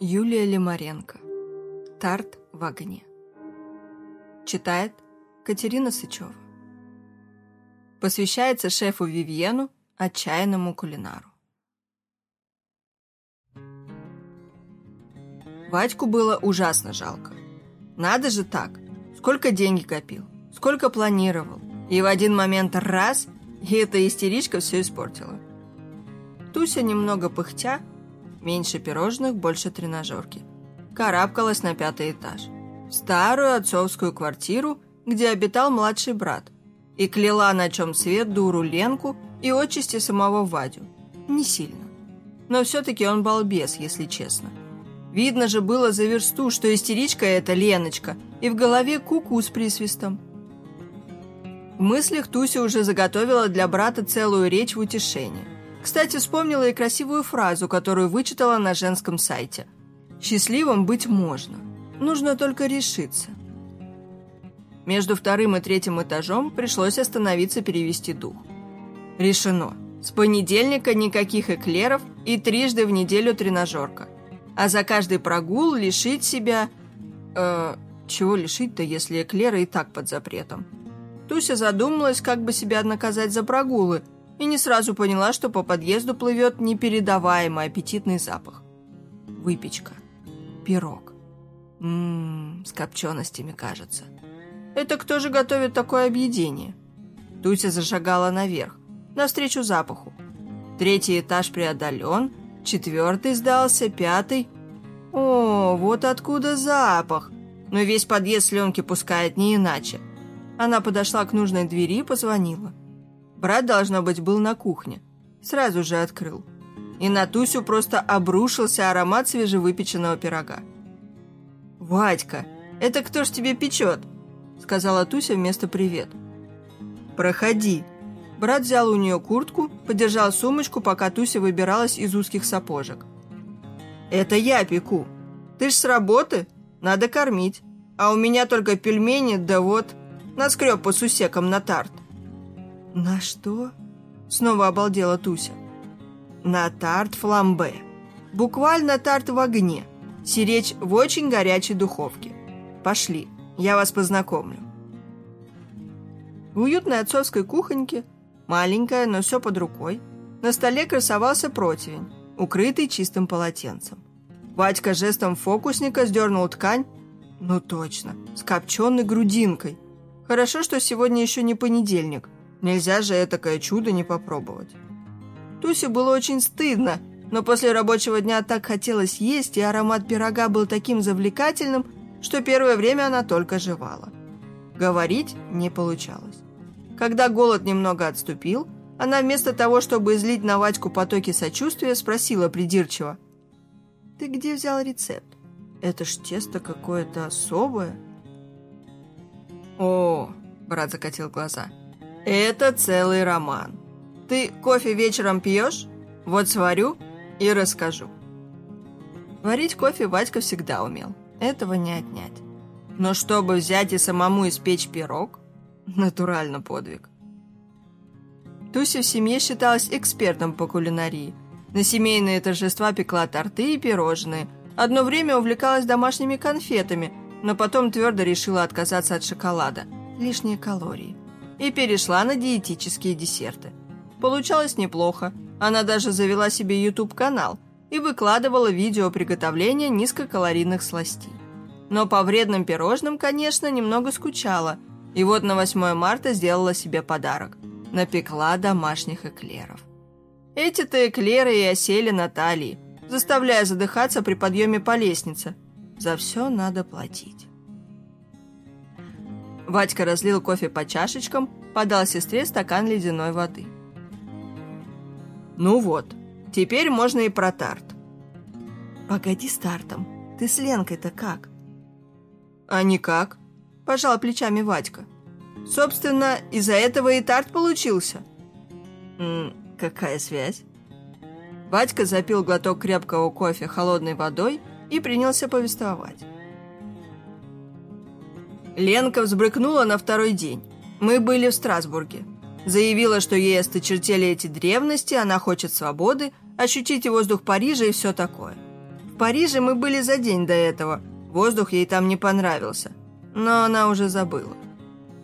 Юлия Лимаренко. Тарт в огне. Читает Катерина Сычева. Посвящается шефу Вивьену, отчаянному кулинару. Вадьку было ужасно жалко. Надо же так. Сколько денег копил, сколько планировал. И в один момент раз, и эта истеричка все испортила. Туся, немного пыхтя, Меньше пирожных, больше тренажерки. Карабкалась на пятый этаж. В старую отцовскую квартиру, где обитал младший брат. И кляла, на чем свет, дуру Ленку и отчасти самого Вадю. Не сильно. Но все-таки он балбес, если честно. Видно же было за версту, что истеричка эта Леночка, и в голове куку -ку с присвистом. В мыслях Туся уже заготовила для брата целую речь в утешение – кстати, вспомнила и красивую фразу, которую вычитала на женском сайте. «Счастливым быть можно. Нужно только решиться». Между вторым и третьим этажом пришлось остановиться перевести дух. Решено. С понедельника никаких эклеров и трижды в неделю тренажерка. А за каждый прогул лишить себя... Э, чего лишить-то, если эклеры и так под запретом? Туся задумалась, как бы себя наказать за прогулы – и не сразу поняла, что по подъезду плывет непередаваемый аппетитный запах. Выпечка. Пирог. Ммм, с копченостями, кажется. Это кто же готовит такое объедение? Туся зашагала наверх, навстречу запаху. Третий этаж преодолен, четвертый сдался, пятый... О, вот откуда запах! Но весь подъезд сленки пускает не иначе. Она подошла к нужной двери и позвонила. Брат, должно быть, был на кухне. Сразу же открыл. И на Тусю просто обрушился аромат свежевыпеченного пирога. «Вадька, это кто ж тебе печет?» Сказала Туся вместо «привет». «Проходи». Брат взял у нее куртку, подержал сумочку, пока Туся выбиралась из узких сапожек. «Это я пеку. Ты ж с работы? Надо кормить. А у меня только пельмени, да вот, наскреб по сусекам на тарт». «На что?» — снова обалдела Туся. «На тарт фламбе. Буквально тарт в огне. Сиречь в очень горячей духовке. Пошли, я вас познакомлю». В уютной отцовской кухоньке, маленькая, но все под рукой, на столе красовался противень, укрытый чистым полотенцем. Вадька жестом фокусника сдернул ткань, ну точно, с копченой грудинкой. Хорошо, что сегодня еще не понедельник – Нельзя же этакое чудо не попробовать. Тусе было очень стыдно, но после рабочего дня так хотелось есть, и аромат пирога был таким завлекательным, что первое время она только жевала. Говорить не получалось. Когда голод немного отступил, она вместо того, чтобы излить на Вадьку потоки сочувствия, спросила придирчиво. «Ты где взял рецепт? Это ж тесто какое-то особое». «О!» – брат закатил глаза – это целый роман. Ты кофе вечером пьешь? Вот сварю и расскажу. Варить кофе Вадька всегда умел. Этого не отнять. Но чтобы взять и самому испечь пирог, натурально подвиг. Туся в семье считалась экспертом по кулинарии. На семейные торжества пекла торты и пирожные. Одно время увлекалась домашними конфетами, но потом твердо решила отказаться от шоколада. Лишние калории и перешла на диетические десерты. Получалось неплохо. Она даже завела себе YouTube-канал и выкладывала видео приготовления низкокалорийных сластей. Но по вредным пирожным, конечно, немного скучала. И вот на 8 марта сделала себе подарок. Напекла домашних эклеров. Эти-то эклеры и осели на талии, заставляя задыхаться при подъеме по лестнице. За все надо платить. Вадька разлил кофе по чашечкам, подал сестре стакан ледяной воды. «Ну вот, теперь можно и про тарт». «Погоди с тартом. Ты с Ленкой-то как?» «А никак», – пожал плечами Вадька. «Собственно, из-за этого и тарт получился». «М какая связь?» Вадька запил глоток крепкого кофе холодной водой и принялся повествовать. Ленка взбрыкнула на второй день. Мы были в Страсбурге. Заявила, что ей осточертели эти древности, она хочет свободы, ощутить воздух Парижа и все такое. В Париже мы были за день до этого. Воздух ей там не понравился. Но она уже забыла.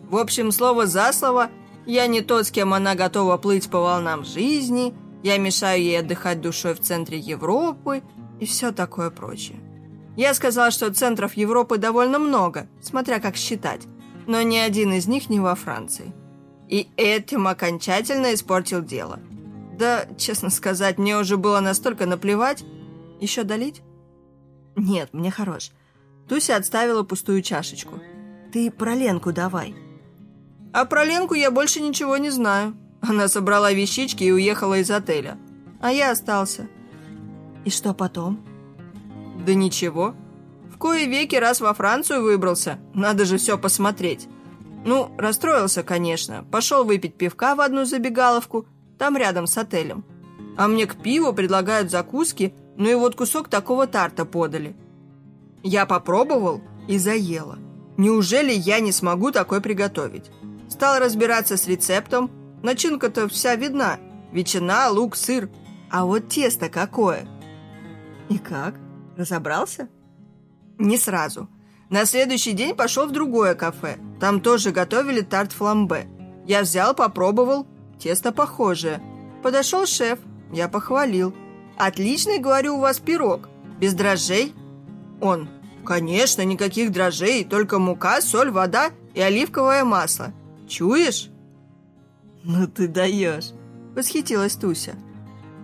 В общем, слово за слово, я не тот, с кем она готова плыть по волнам жизни, я мешаю ей отдыхать душой в центре Европы и все такое прочее. Я сказал, что центров Европы довольно много, смотря как считать, но ни один из них не во Франции. И этим окончательно испортил дело. Да, честно сказать, мне уже было настолько наплевать. Еще долить? Нет, мне хорош. Туся отставила пустую чашечку. Ты про Ленку давай. А про Ленку я больше ничего не знаю. Она собрала вещички и уехала из отеля. А я остался. И что потом? Да ничего. В кои веки раз во Францию выбрался. Надо же все посмотреть. Ну, расстроился, конечно. Пошел выпить пивка в одну забегаловку, там рядом с отелем. А мне к пиву предлагают закуски, ну и вот кусок такого тарта подали. Я попробовал и заела. Неужели я не смогу такой приготовить? Стал разбираться с рецептом. Начинка-то вся видна. Ветчина, лук, сыр. А вот тесто какое? И как? Разобрался? Не сразу. На следующий день пошел в другое кафе. Там тоже готовили тарт фламбе. Я взял, попробовал. Тесто похожее. Подошел шеф. Я похвалил. «Отличный, говорю, у вас пирог. Без дрожжей?» Он. «Конечно, никаких дрожжей, только мука, соль, вода и оливковое масло. Чуешь?» «Ну ты даешь!» – восхитилась Туся.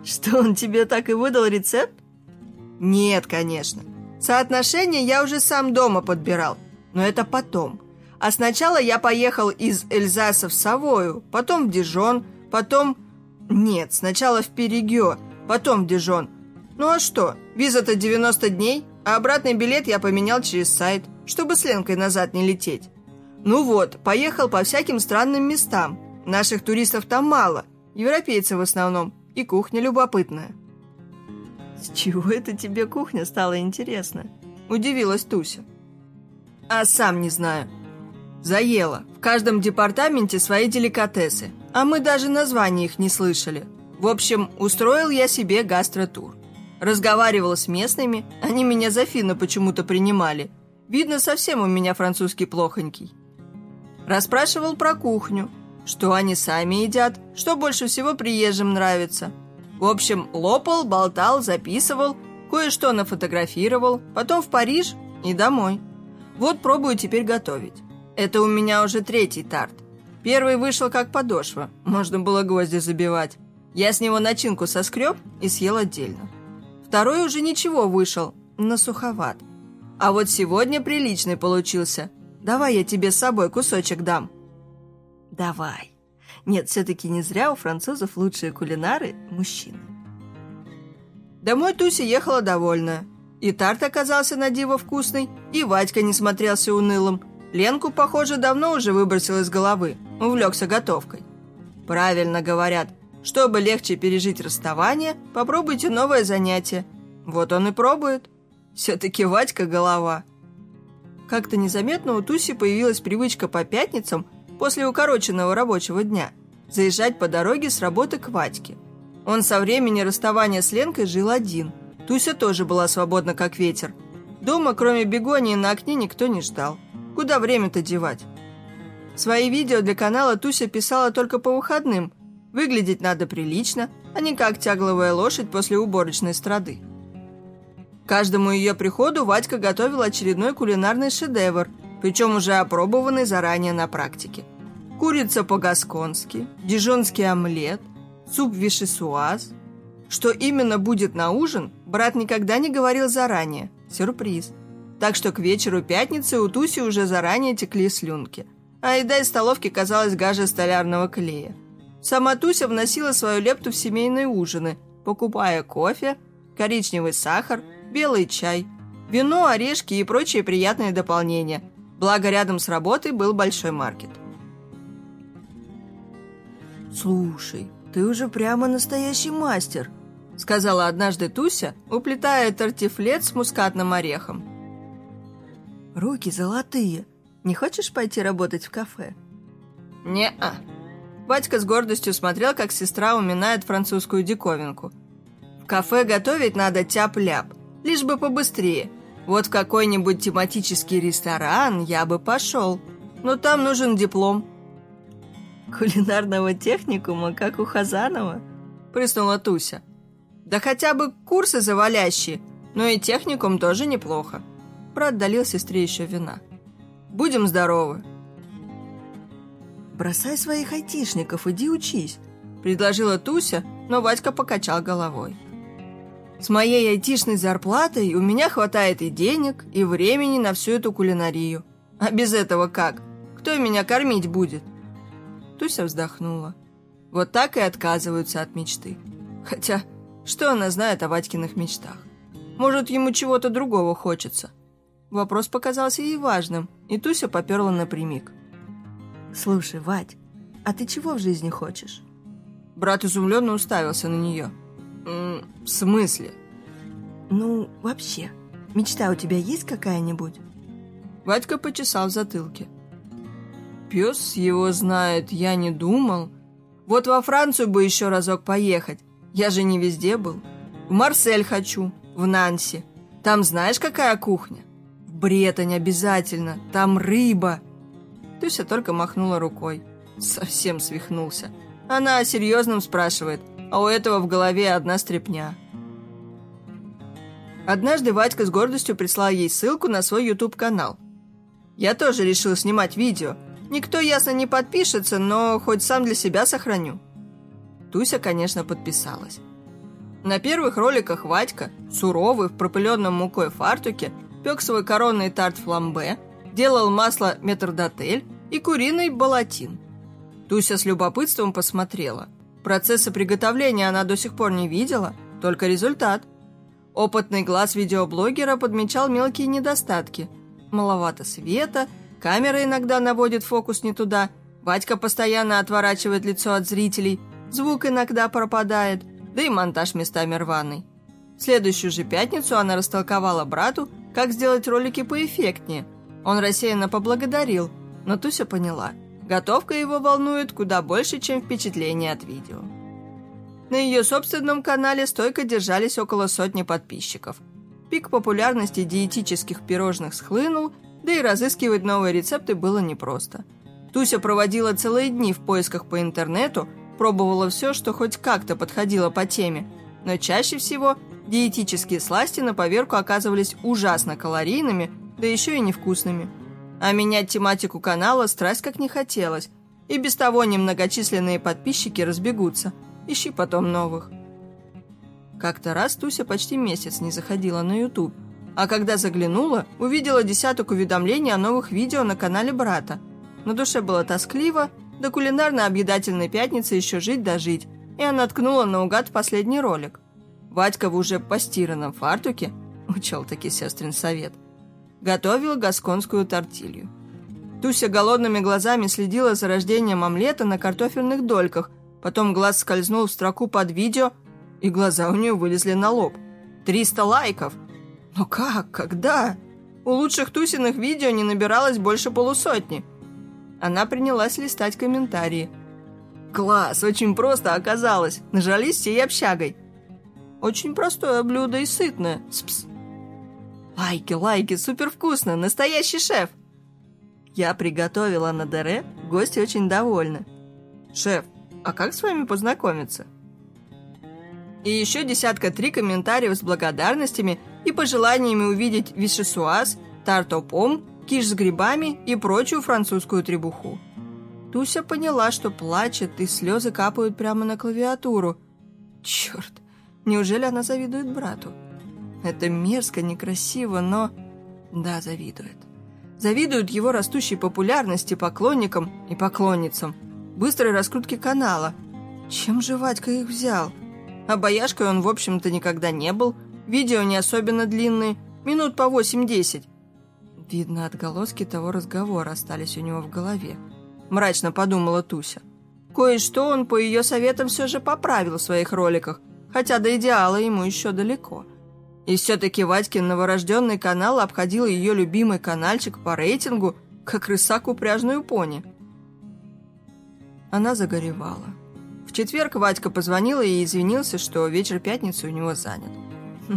«Что, он тебе так и выдал рецепт?» «Нет, конечно. Соотношение я уже сам дома подбирал, но это потом. А сначала я поехал из Эльзаса в Савою, потом в Дижон, потом... Нет, сначала в Перегё, потом в Дижон. Ну а что, виза-то 90 дней, а обратный билет я поменял через сайт, чтобы с Ленкой назад не лететь. Ну вот, поехал по всяким странным местам. Наших туристов там мало, европейцы в основном, и кухня любопытная. «С чего это тебе кухня стала интересна?» – удивилась Туся. «А сам не знаю. Заела. В каждом департаменте свои деликатесы, а мы даже названий их не слышали. В общем, устроил я себе гастротур. Разговаривал с местными, они меня за финна почему-то принимали. Видно, совсем у меня французский плохонький. Расспрашивал про кухню, что они сами едят, что больше всего приезжим нравится. В общем, лопал, болтал, записывал, кое-что нафотографировал, потом в Париж и домой. Вот пробую теперь готовить. Это у меня уже третий тарт. Первый вышел как подошва, можно было гвозди забивать. Я с него начинку соскреб и съел отдельно. Второй уже ничего вышел, но суховат. А вот сегодня приличный получился – Давай я тебе с собой кусочек дам». «Давай. Нет, все-таки не зря у французов лучшие кулинары – мужчины». Домой Туся ехала довольная. И тарт оказался на диво вкусный, и Вадька не смотрелся унылым. Ленку, похоже, давно уже выбросил из головы, увлекся готовкой. Правильно говорят, чтобы легче пережить расставание, попробуйте новое занятие. Вот он и пробует. Все-таки Вадька голова – как-то незаметно у Туси появилась привычка по пятницам после укороченного рабочего дня заезжать по дороге с работы к Вадьке. Он со времени расставания с Ленкой жил один. Туся тоже была свободна, как ветер. Дома, кроме бегонии, на окне никто не ждал. Куда время-то девать? Свои видео для канала Туся писала только по выходным. Выглядеть надо прилично, а не как тягловая лошадь после уборочной страды каждому ее приходу Вадька готовил очередной кулинарный шедевр, причем уже опробованный заранее на практике. Курица по-гасконски, дижонский омлет, суп вишесуаз. Что именно будет на ужин, брат никогда не говорил заранее. Сюрприз. Так что к вечеру пятницы у Туси уже заранее текли слюнки. А еда из столовки казалась гаже столярного клея. Сама Туся вносила свою лепту в семейные ужины, покупая кофе, коричневый сахар – белый чай, вино, орешки и прочие приятные дополнения. Благо, рядом с работой был большой маркет. «Слушай, ты уже прямо настоящий мастер», сказала однажды Туся, уплетая тортифлет с мускатным орехом. «Руки золотые. Не хочешь пойти работать в кафе?» «Не-а». Батька с гордостью смотрел, как сестра уминает французскую диковинку. «В кафе готовить надо тяп-ляп. Лишь бы побыстрее. Вот в какой-нибудь тематический ресторан я бы пошел. Но там нужен диплом. Кулинарного техникума, как у Хазанова? Прыснула Туся. Да хотя бы курсы завалящие, но и техникум тоже неплохо. Брат долил сестре еще вина. Будем здоровы. Бросай своих айтишников, иди учись, предложила Туся, но Вадька покачал головой. С моей айтишной зарплатой у меня хватает и денег, и времени на всю эту кулинарию. А без этого как? Кто меня кормить будет? Туся вздохнула. Вот так и отказываются от мечты. Хотя, что она знает о Вадькиных мечтах? Может, ему чего-то другого хочется? Вопрос показался ей важным, и Туся поперла напрямик. «Слушай, Вадь, а ты чего в жизни хочешь?» Брат изумленно уставился на нее. «М «В смысле?» «Ну, вообще, мечта у тебя есть какая-нибудь?» Вадька почесал в затылке. «Пес его знает, я не думал. Вот во Францию бы еще разок поехать. Я же не везде был. В Марсель хочу, в Нанси. Там знаешь, какая кухня? В Бретань обязательно, там рыба». Туся только махнула рукой. Совсем свихнулся. Она о серьезном спрашивает, а у этого в голове одна стряпня. Однажды Вадька с гордостью прислал ей ссылку на свой YouTube-канал. Я тоже решил снимать видео. Никто, ясно, не подпишется, но хоть сам для себя сохраню. Туся, конечно, подписалась. На первых роликах Вадька, суровый, в пропыленном мукой фартуке, пек свой коронный тарт фламбе, делал масло метрдотель и куриный балатин. Туся с любопытством посмотрела. Процесса приготовления она до сих пор не видела, только результат. Опытный глаз видеоблогера подмечал мелкие недостатки. Маловато света, камера иногда наводит фокус не туда, Вадька постоянно отворачивает лицо от зрителей, звук иногда пропадает, да и монтаж местами рваный. В следующую же пятницу она растолковала брату, как сделать ролики поэффектнее. Он рассеянно поблагодарил, но Туся поняла. Готовка его волнует куда больше, чем впечатление от видео. На ее собственном канале стойко держались около сотни подписчиков. Пик популярности диетических пирожных схлынул, да и разыскивать новые рецепты было непросто. Туся проводила целые дни в поисках по интернету, пробовала все, что хоть как-то подходило по теме, но чаще всего диетические сласти на поверку оказывались ужасно калорийными, да еще и невкусными. А менять тематику канала страсть как не хотелось, и без того немногочисленные подписчики разбегутся – Ищи потом новых. Как-то раз Туся почти месяц не заходила на YouTube, а когда заглянула, увидела десяток уведомлений о новых видео на канале брата. На душе было тоскливо, до кулинарно-объедательной пятницы еще жить да и она ткнула наугад последний ролик. Вадька в уже постиранном фартуке, учел таки сестрин совет, готовил гасконскую тортилью. Туся голодными глазами следила за рождением омлета на картофельных дольках – Потом глаз скользнул в строку под видео, и глаза у нее вылезли на лоб. «Триста лайков!» «Но как? Когда?» У лучших Тусиных видео не набиралось больше полусотни. Она принялась листать комментарии. «Класс! Очень просто оказалось! Нажались всей общагой!» «Очень простое блюдо и сытное! Спс!» «Лайки, лайки! Супер вкусно! Настоящий шеф!» Я приготовила на Дере, гости очень довольны. «Шеф, а как с вами познакомиться? И еще десятка три комментариев с благодарностями и пожеланиями увидеть вишесуаз, тартопом, киш с грибами и прочую французскую требуху. Туся поняла, что плачет, и слезы капают прямо на клавиатуру. Черт, неужели она завидует брату? Это мерзко, некрасиво, но... Да, завидует. Завидует его растущей популярности поклонникам и поклонницам – быстрой раскрутки канала. Чем же Вадька их взял? А бояшкой он, в общем-то, никогда не был. Видео не особенно длинные, минут по 8-10. Видно, отголоски того разговора остались у него в голове. Мрачно подумала Туся. Кое-что он по ее советам все же поправил в своих роликах, хотя до идеала ему еще далеко. И все-таки Вадькин новорожденный канал обходил ее любимый каналчик по рейтингу, как рысак упряжную пони – она загоревала. В четверг Вадька позвонила и извинился, что вечер пятницы у него занят.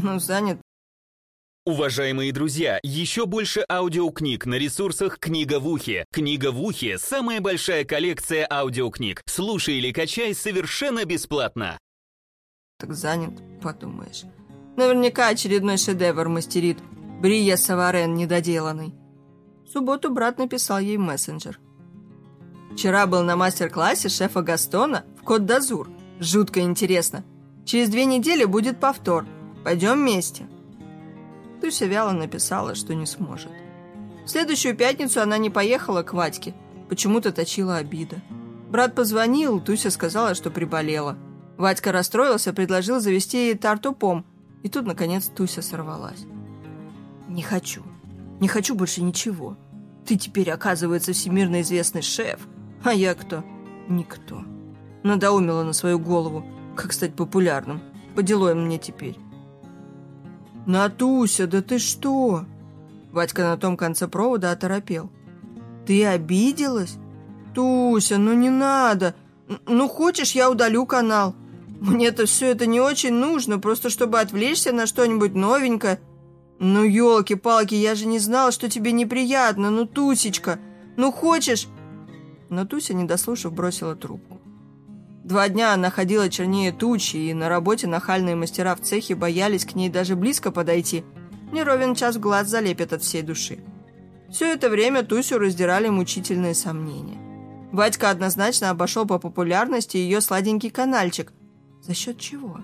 Ну, занят Уважаемые друзья, еще больше аудиокниг на ресурсах «Книга в ухе». «Книга в ухе» — самая большая коллекция аудиокниг. Слушай или качай совершенно бесплатно. Так занят, подумаешь. Наверняка очередной шедевр мастерит. Брия Саварен недоделанный. В субботу брат написал ей мессенджер. Вчера был на мастер-классе шефа Гастона в Кот-Дазур. Жутко интересно. Через две недели будет повтор. Пойдем вместе. Туся вяло написала, что не сможет. В следующую пятницу она не поехала к Вадьке. Почему-то точила обида. Брат позвонил, Туся сказала, что приболела. Вадька расстроился, предложил завести ей тартупом. И тут, наконец, Туся сорвалась. «Не хочу. Не хочу больше ничего. Ты теперь, оказывается, всемирно известный шеф. А я кто? Никто. Надоумила на свою голову, как стать популярным. По делам мне теперь. «Натуся, да ты что?» Вадька на том конце провода оторопел. «Ты обиделась? Туся, ну не надо. Ну, хочешь, я удалю канал. Мне-то все это не очень нужно, просто чтобы отвлечься на что-нибудь новенькое. Ну, елки-палки, я же не знала, что тебе неприятно. Ну, Тусечка, ну хочешь?» Но Туся, не дослушав, бросила трубку. Два дня она ходила чернее тучи, и на работе нахальные мастера в цехе боялись к ней даже близко подойти. Не ровен час глаз залепят от всей души. Все это время Тусю раздирали мучительные сомнения. Вадька однозначно обошел по популярности ее сладенький канальчик. За счет чего?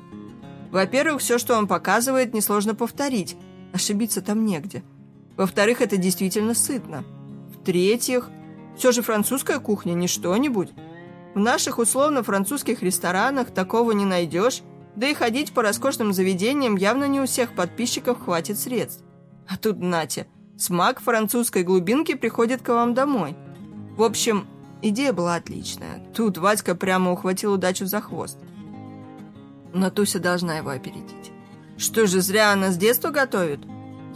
Во-первых, все, что он показывает, несложно повторить. Ошибиться там негде. Во-вторых, это действительно сытно. В-третьих, все же французская кухня не что-нибудь. В наших условно-французских ресторанах такого не найдешь, да и ходить по роскошным заведениям явно не у всех подписчиков хватит средств. А тут, нате, смак французской глубинки приходит к вам домой. В общем, идея была отличная. Тут Вадька прямо ухватил удачу за хвост. Но Туся должна его опередить. Что же, зря она с детства готовит?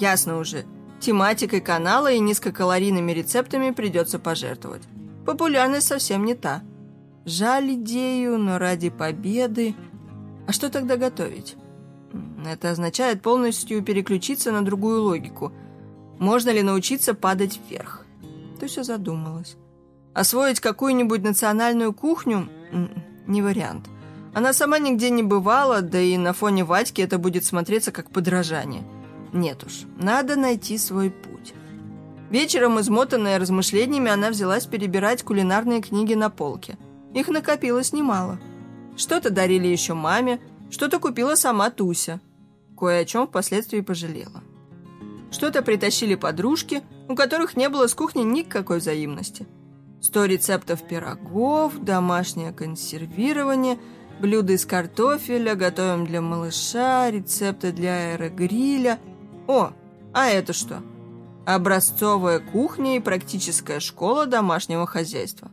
Ясно уже. Тематикой канала и низкокалорийными рецептами придется пожертвовать. Популярность совсем не та – Жаль идею, но ради победы... А что тогда готовить? Это означает полностью переключиться на другую логику. Можно ли научиться падать вверх? Туся задумалась. Освоить какую-нибудь национальную кухню? Не вариант. Она сама нигде не бывала, да и на фоне Вадьки это будет смотреться как подражание. Нет уж, надо найти свой путь. Вечером, измотанная размышлениями, она взялась перебирать кулинарные книги на полке – их накопилось немало. Что-то дарили еще маме, что-то купила сама Туся. Кое о чем впоследствии пожалела. Что-то притащили подружки, у которых не было с кухни никакой взаимности. Сто рецептов пирогов, домашнее консервирование, блюда из картофеля, готовим для малыша, рецепты для аэрогриля. О, а это что? Образцовая кухня и практическая школа домашнего хозяйства.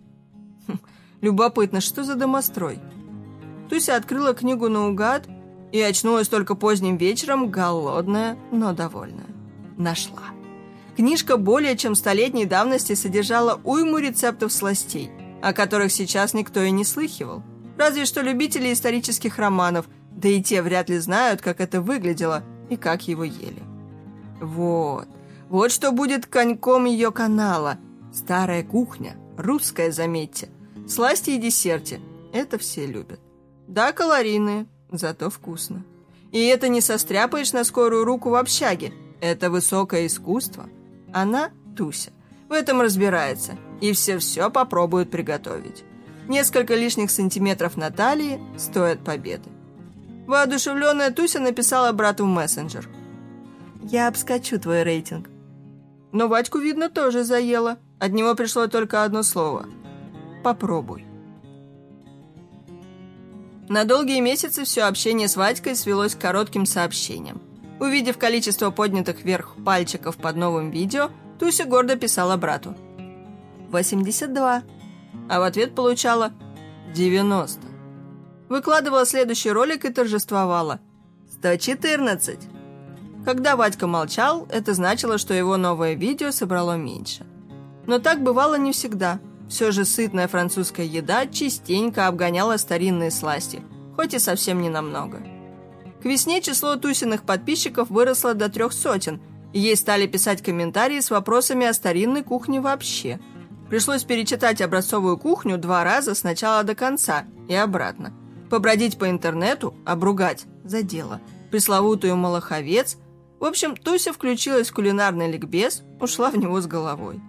Любопытно, что за домострой? Туся открыла книгу наугад и очнулась только поздним вечером, голодная, но довольная. Нашла. Книжка более чем столетней давности содержала уйму рецептов сластей, о которых сейчас никто и не слыхивал. Разве что любители исторических романов, да и те вряд ли знают, как это выглядело и как его ели. Вот, вот что будет коньком ее канала. Старая кухня, русская, заметьте – Сласти и десерте. Это все любят. Да, калорийные, зато вкусно. И это не состряпаешь на скорую руку в общаге. Это высокое искусство. Она, Туся, в этом разбирается. И все-все попробует приготовить. Несколько лишних сантиметров на талии стоят победы. Воодушевленная Туся написала брату в мессенджер. «Я обскочу твой рейтинг». Но Вадьку, видно, тоже заело. От него пришло только одно слово – Попробуй. На долгие месяцы все общение с Вадькой свелось к коротким сообщениям. Увидев количество поднятых вверх пальчиков под новым видео, Туся гордо писала брату. 82. А в ответ получала 90. Выкладывала следующий ролик и торжествовала. 114. Когда Вадька молчал, это значило, что его новое видео собрало меньше. Но так бывало не всегда – все же сытная французская еда частенько обгоняла старинные сласти, хоть и совсем не намного. К весне число Тусиных подписчиков выросло до трех сотен, и ей стали писать комментарии с вопросами о старинной кухне вообще. Пришлось перечитать образцовую кухню два раза с начала до конца и обратно. Побродить по интернету, обругать за дело. Пресловутую «Малаховец». В общем, Туся включилась в кулинарный ликбез, ушла в него с головой.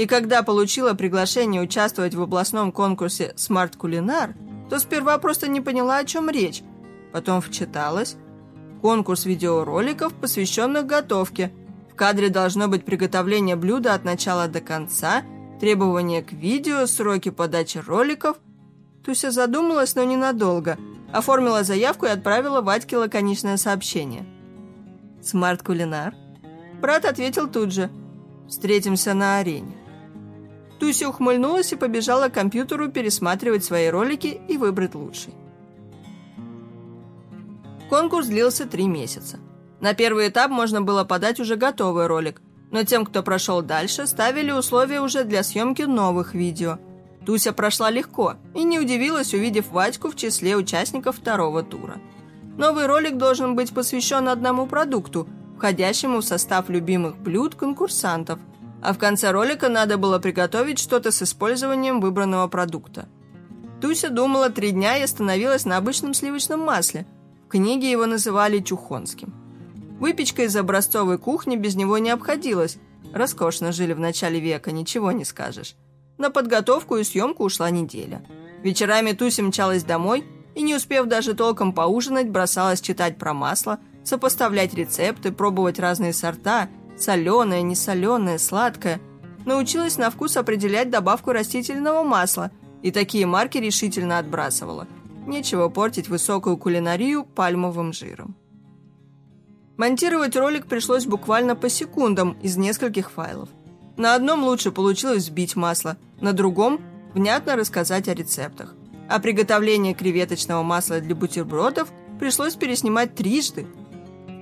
И когда получила приглашение участвовать в областном конкурсе «Смарт Кулинар», то сперва просто не поняла, о чем речь. Потом вчиталась. Конкурс видеороликов, посвященных готовке. В кадре должно быть приготовление блюда от начала до конца, требования к видео, сроки подачи роликов. Туся задумалась, но ненадолго. Оформила заявку и отправила Вадьке лаконичное сообщение. «Смарт Кулинар?» Брат ответил тут же. «Встретимся на арене». Туся ухмыльнулась и побежала к компьютеру пересматривать свои ролики и выбрать лучший. Конкурс длился три месяца. На первый этап можно было подать уже готовый ролик, но тем, кто прошел дальше, ставили условия уже для съемки новых видео. Туся прошла легко и не удивилась, увидев Вадьку в числе участников второго тура. Новый ролик должен быть посвящен одному продукту, входящему в состав любимых блюд конкурсантов – а в конце ролика надо было приготовить что-то с использованием выбранного продукта. Туся думала три дня и остановилась на обычном сливочном масле. В книге его называли чухонским. Выпечка из образцовой кухни без него не обходилась. Роскошно жили в начале века, ничего не скажешь. На подготовку и съемку ушла неделя. Вечерами Туся мчалась домой и, не успев даже толком поужинать, бросалась читать про масло, сопоставлять рецепты, пробовать разные сорта – соленое, несоленое, сладкое. Научилась на вкус определять добавку растительного масла и такие марки решительно отбрасывала. Нечего портить высокую кулинарию пальмовым жиром. Монтировать ролик пришлось буквально по секундам из нескольких файлов. На одном лучше получилось сбить масло, на другом – внятно рассказать о рецептах. А приготовление креветочного масла для бутербродов пришлось переснимать трижды.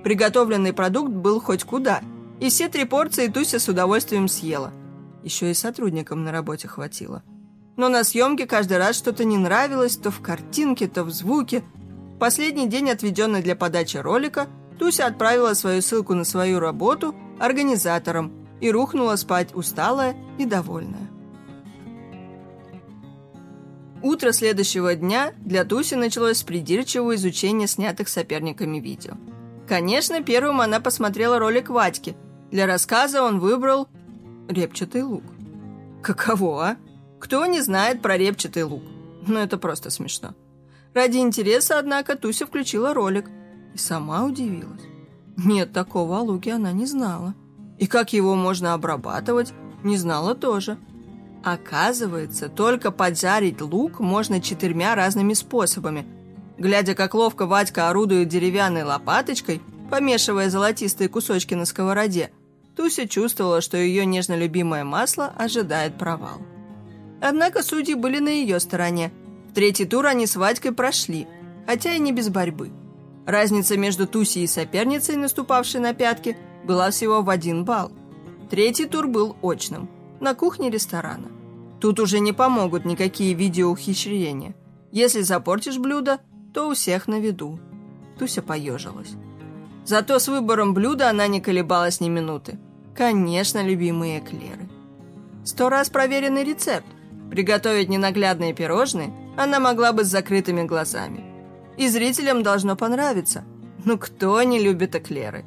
Приготовленный продукт был хоть куда – и все три порции Туся с удовольствием съела. Еще и сотрудникам на работе хватило. Но на съемке каждый раз что-то не нравилось, то в картинке, то в звуке. Последний день, отведенный для подачи ролика, Туся отправила свою ссылку на свою работу организаторам и рухнула спать усталая и довольная. Утро следующего дня для Туси началось с придирчивого изучения снятых соперниками видео. Конечно, первым она посмотрела ролик Вадьки – для рассказа он выбрал репчатый лук. Каково, а? Кто не знает про репчатый лук? Ну, это просто смешно. Ради интереса, однако, Туся включила ролик и сама удивилась. Нет, такого о луке она не знала. И как его можно обрабатывать, не знала тоже. Оказывается, только поджарить лук можно четырьмя разными способами. Глядя, как ловко Вадька орудует деревянной лопаточкой, помешивая золотистые кусочки на сковороде, Туся чувствовала, что ее нежно любимое масло ожидает провал. Однако судьи были на ее стороне. В третий тур они с Вадькой прошли, хотя и не без борьбы. Разница между Тусей и соперницей, наступавшей на пятки, была всего в один балл. Третий тур был очным, на кухне ресторана. Тут уже не помогут никакие видеоухищрения. Если запортишь блюдо, то у всех на виду. Туся поежилась. Зато с выбором блюда она не колебалась ни минуты. Конечно, любимые эклеры. Сто раз проверенный рецепт. Приготовить ненаглядные пирожные она могла бы с закрытыми глазами. И зрителям должно понравиться. Ну кто не любит эклеры?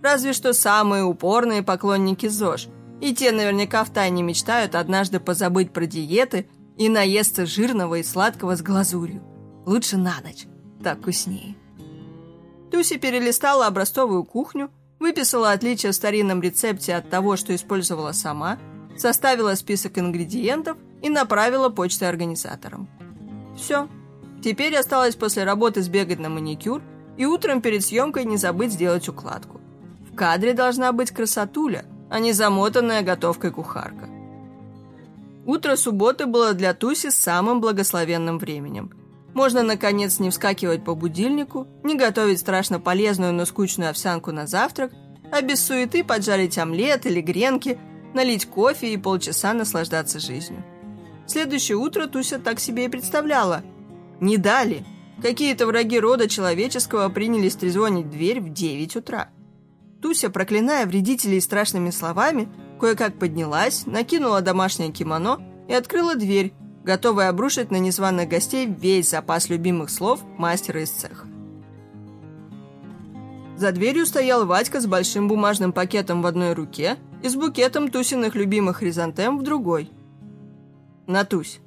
Разве что самые упорные поклонники ЗОЖ. И те наверняка втайне мечтают однажды позабыть про диеты и наесться жирного и сладкого с глазурью. Лучше на ночь. Так вкуснее. Туси перелистала образцовую кухню, выписала отличия в старинном рецепте от того, что использовала сама, составила список ингредиентов и направила почтой организаторам. Все. Теперь осталось после работы сбегать на маникюр и утром перед съемкой не забыть сделать укладку. В кадре должна быть красотуля, а не замотанная готовкой кухарка. Утро субботы было для Туси самым благословенным временем – можно, наконец, не вскакивать по будильнику, не готовить страшно полезную, но скучную овсянку на завтрак, а без суеты поджарить омлет или гренки, налить кофе и полчаса наслаждаться жизнью. Следующее утро Туся так себе и представляла. Не дали. Какие-то враги рода человеческого принялись трезвонить дверь в 9 утра. Туся, проклиная вредителей страшными словами, кое-как поднялась, накинула домашнее кимоно и открыла дверь, готовая обрушить на незваных гостей весь запас любимых слов мастера из цеха. За дверью стоял Вадька с большим бумажным пакетом в одной руке и с букетом Тусиных любимых хризантем в другой. «Натусь,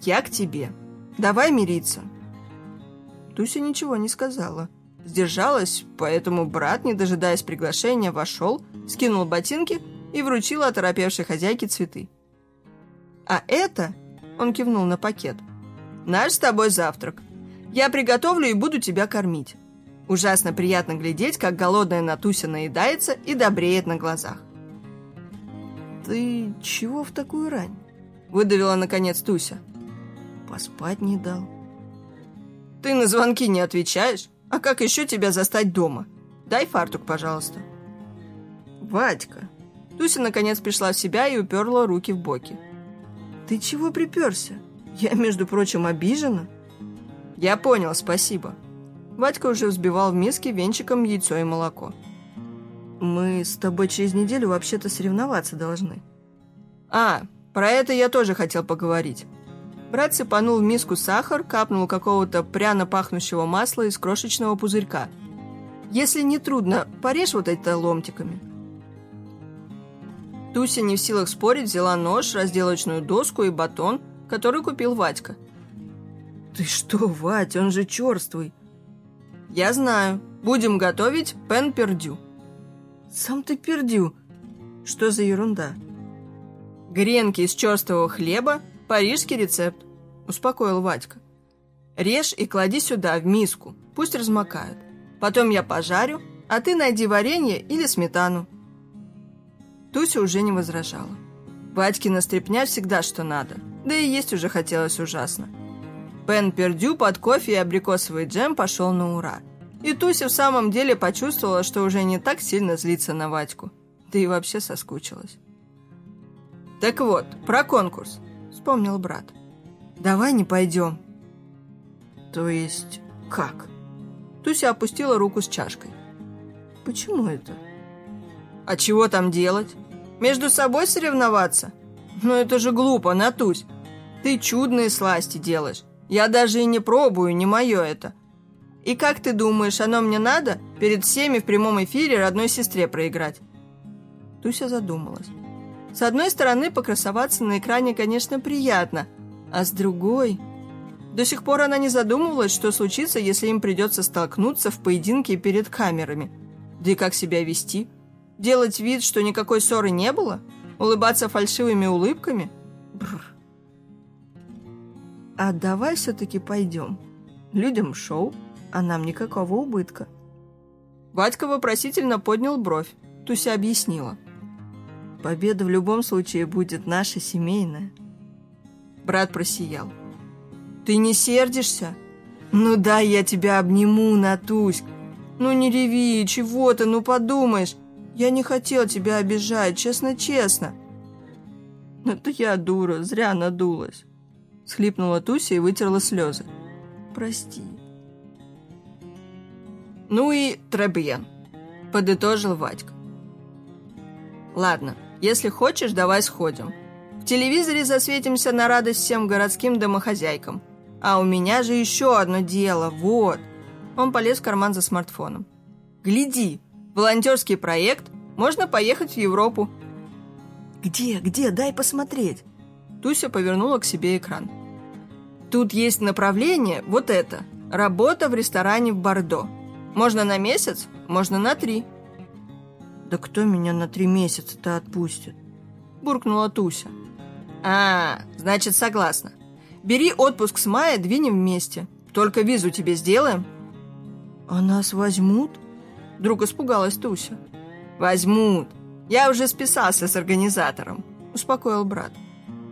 я к тебе. Давай мириться». Туся ничего не сказала. Сдержалась, поэтому брат, не дожидаясь приглашения, вошел, скинул ботинки и вручил оторопевшей хозяйке цветы. «А это...» — он кивнул на пакет. «Наш с тобой завтрак. Я приготовлю и буду тебя кормить. Ужасно приятно глядеть, как голодная Натуся наедается и добреет на глазах. «Ты чего в такую рань?» — выдавила наконец Туся. «Поспать не дал». «Ты на звонки не отвечаешь? А как еще тебя застать дома? Дай фартук, пожалуйста». «Вадька». Туся наконец пришла в себя и уперла руки в боки. «Ты чего приперся? Я, между прочим, обижена». «Я понял, спасибо». Вадька уже взбивал в миске венчиком яйцо и молоко. «Мы с тобой через неделю вообще-то соревноваться должны». «А, про это я тоже хотел поговорить». Брат сыпанул в миску сахар, капнул какого-то пряно пахнущего масла из крошечного пузырька. «Если не трудно, порежь вот это ломтиками». Туся не в силах спорить, взяла нож, разделочную доску и батон, который купил Вадька. «Ты что, Вадь, он же черствый!» «Я знаю. Будем готовить пен-пердю». «Сам ты пердю. Что за ерунда?» «Гренки из черствого хлеба, парижский рецепт», — успокоил Вадька. «Режь и клади сюда, в миску, пусть размокают. Потом я пожарю, а ты найди варенье или сметану». Туся уже не возражала. Вадькина стряпня всегда что надо, да и есть уже хотелось ужасно. Пен Пердю под кофе и абрикосовый джем пошел на ура. И Туся в самом деле почувствовала, что уже не так сильно злится на Вадьку. Да и вообще соскучилась. «Так вот, про конкурс», — вспомнил брат. «Давай не пойдем». «То есть как?» Туся опустила руку с чашкой. «Почему это?» «А чего там делать? Между собой соревноваться? Ну это же глупо, Натусь. Ты чудные сласти делаешь. Я даже и не пробую, не мое это. И как ты думаешь, оно мне надо перед всеми в прямом эфире родной сестре проиграть?» Туся задумалась. С одной стороны, покрасоваться на экране, конечно, приятно, а с другой... До сих пор она не задумывалась, что случится, если им придется столкнуться в поединке перед камерами. Да и как себя вести? Делать вид, что никакой ссоры не было? Улыбаться фальшивыми улыбками? Бррр. А давай все-таки пойдем. Людям шоу, а нам никакого убытка. Вадька вопросительно поднял бровь. Туся объяснила. Победа в любом случае будет наша семейная. Брат просиял. Ты не сердишься? Ну да, я тебя обниму, Натуськ. Ну не реви, чего ты, ну подумаешь. Я не хотел тебя обижать, честно-честно. Это я дура, зря надулась. Схлипнула Туся и вытерла слезы. «Прости». «Ну и требьен», — подытожил Вадька. «Ладно, если хочешь, давай сходим. В телевизоре засветимся на радость всем городским домохозяйкам. А у меня же еще одно дело, вот». Он полез в карман за смартфоном. «Гляди, волонтерский проект, можно поехать в Европу». «Где, где? Дай посмотреть». Туся повернула к себе экран. Тут есть направление, вот это. Работа в ресторане в Бордо. Можно на месяц, можно на три. Да кто меня на три месяца-то отпустит? Буркнула Туся. А, значит, согласна. Бери отпуск с мая, двинем вместе. Только визу тебе сделаем. А нас возьмут? Вдруг испугалась Туся. Возьмут. Я уже списался с организатором, успокоил брат.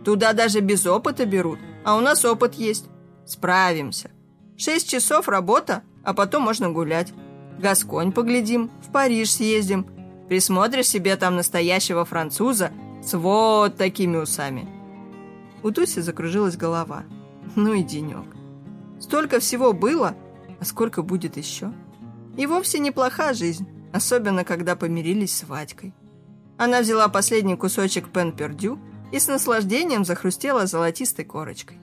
Туда даже без опыта берут, а у нас опыт есть. Справимся. Шесть часов работа, а потом можно гулять. Гасконь поглядим, в Париж съездим. Присмотришь себе там настоящего француза с вот такими усами. У Туси закружилась голова. Ну и денек. Столько всего было, а сколько будет еще? И вовсе неплоха жизнь. особенно когда помирились с Вадькой. Она взяла последний кусочек пен-пердю и с наслаждением захрустела золотистой корочкой.